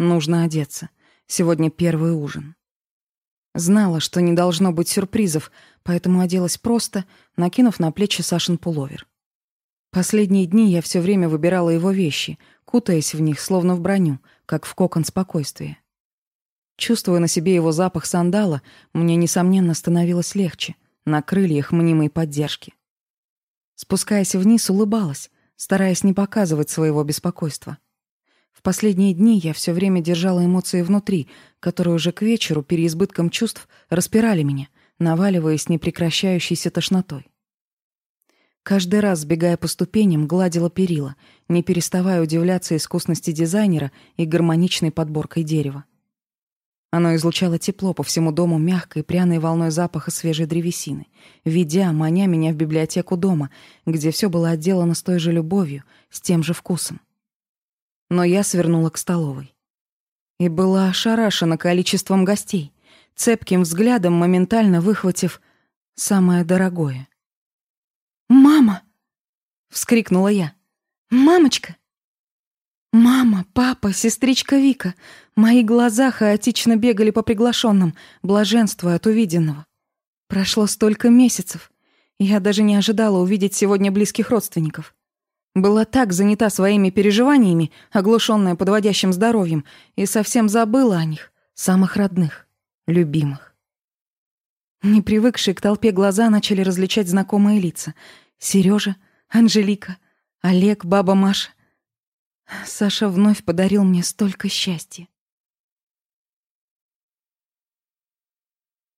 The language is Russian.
Нужно одеться. Сегодня первый ужин. Знала, что не должно быть сюрпризов, поэтому оделась просто, накинув на плечи Сашин пуловер. Последние дни я все время выбирала его вещи, кутаясь в них, словно в броню, как в кокон спокойствия. Чувствуя на себе его запах сандала, мне, несомненно, становилось легче, на крыльях мнимой поддержки. Спускаясь вниз, улыбалась, стараясь не показывать своего беспокойства. В последние дни я все время держала эмоции внутри, которые уже к вечеру переизбытком чувств распирали меня, наваливаясь непрекращающейся тошнотой. Каждый раз, сбегая по ступеням, гладила перила, не переставая удивляться искусности дизайнера и гармоничной подборкой дерева. Оно излучало тепло по всему дому мягкой, пряной волной запаха свежей древесины, ведя, маня меня в библиотеку дома, где все было отделано с той же любовью, с тем же вкусом но я свернула к столовой. И была ошарашена количеством гостей, цепким взглядом моментально выхватив самое дорогое. «Мама!» — вскрикнула я. «Мамочка!» «Мама, папа, сестричка Вика!» Мои глаза хаотично бегали по приглашенным, блаженствуя от увиденного. Прошло столько месяцев. Я даже не ожидала увидеть сегодня близких родственников. Была так занята своими переживаниями, оглушенная подводящим здоровьем, и совсем забыла о них, самых родных, любимых. Не привыкшие к толпе глаза начали различать знакомые лица. Сережа, Анжелика, Олег, баба Маша. Саша вновь подарил мне столько счастья.